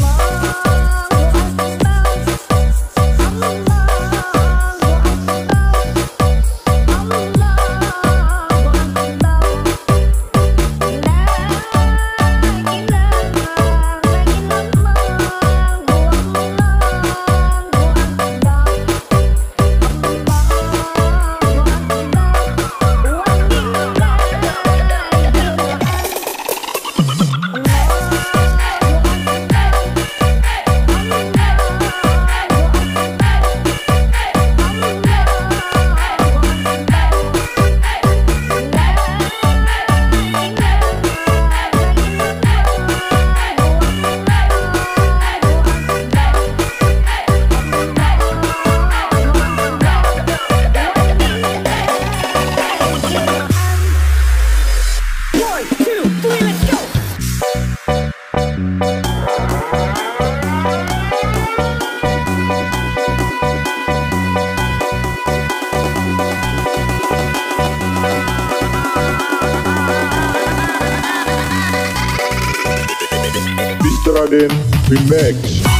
love. Raden Remix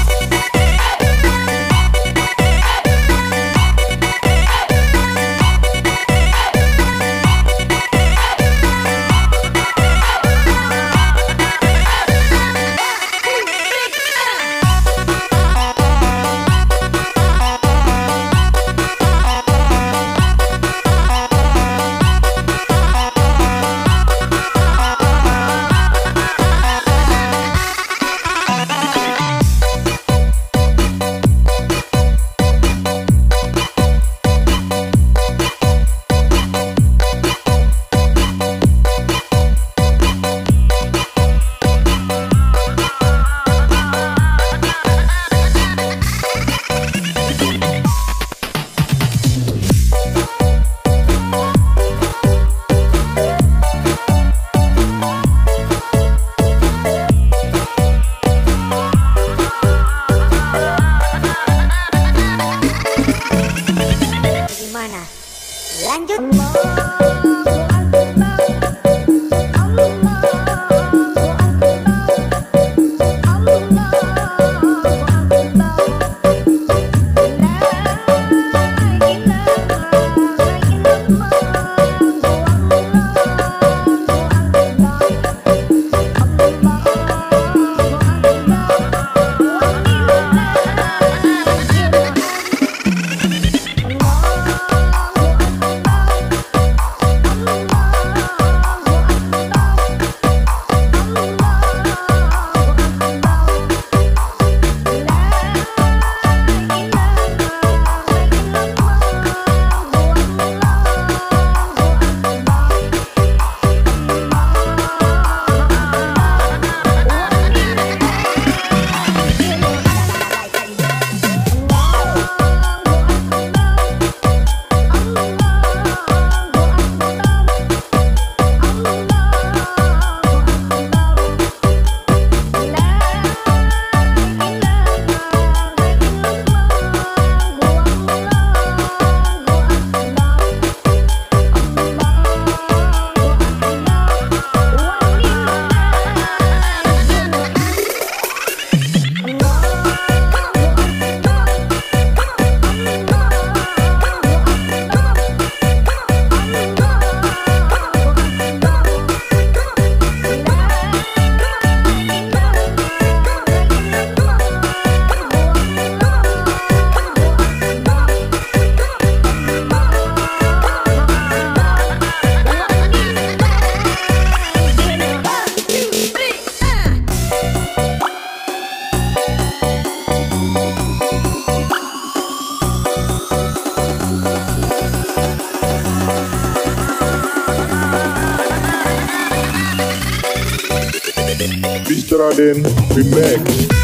Raden Remix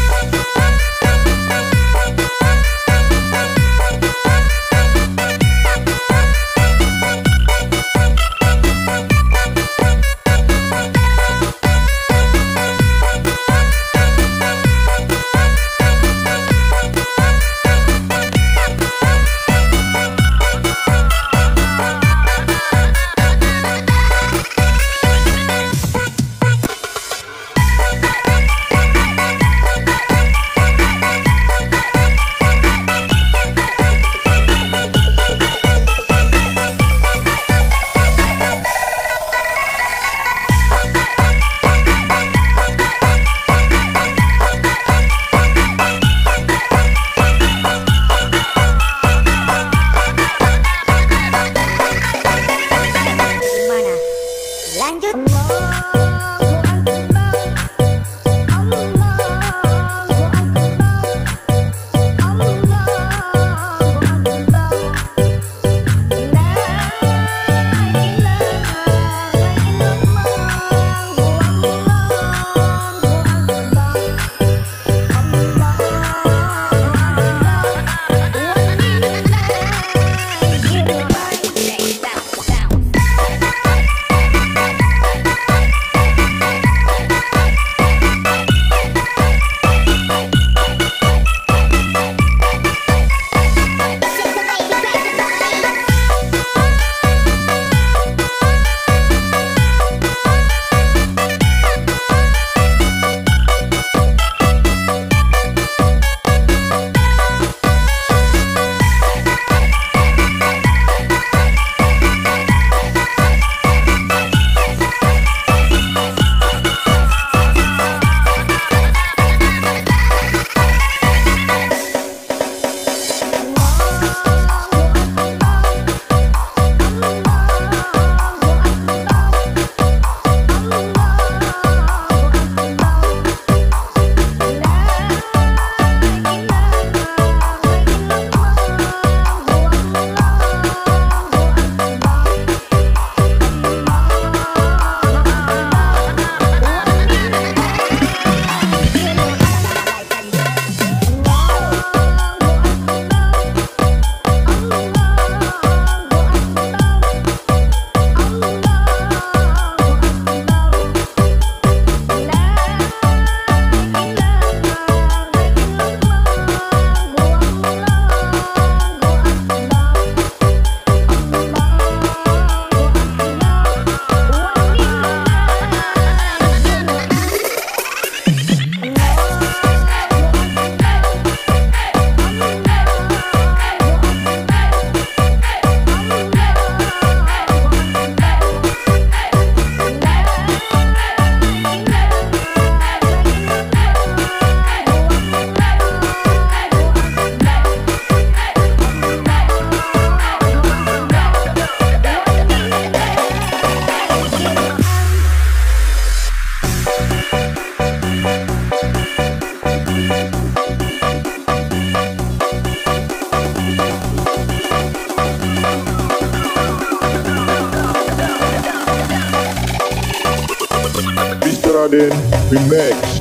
Raden Remix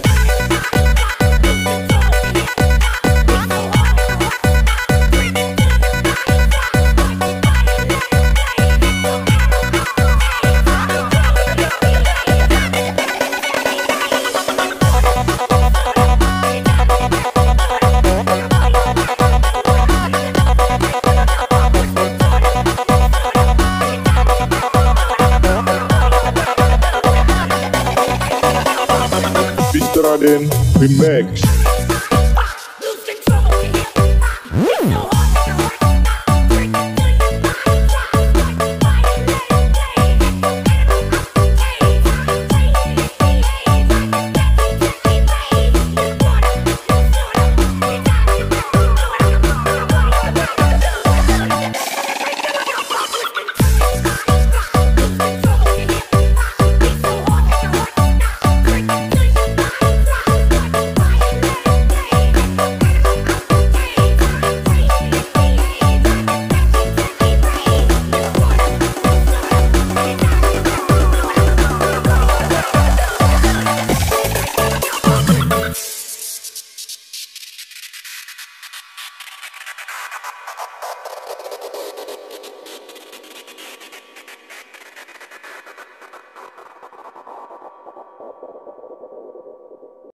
Remix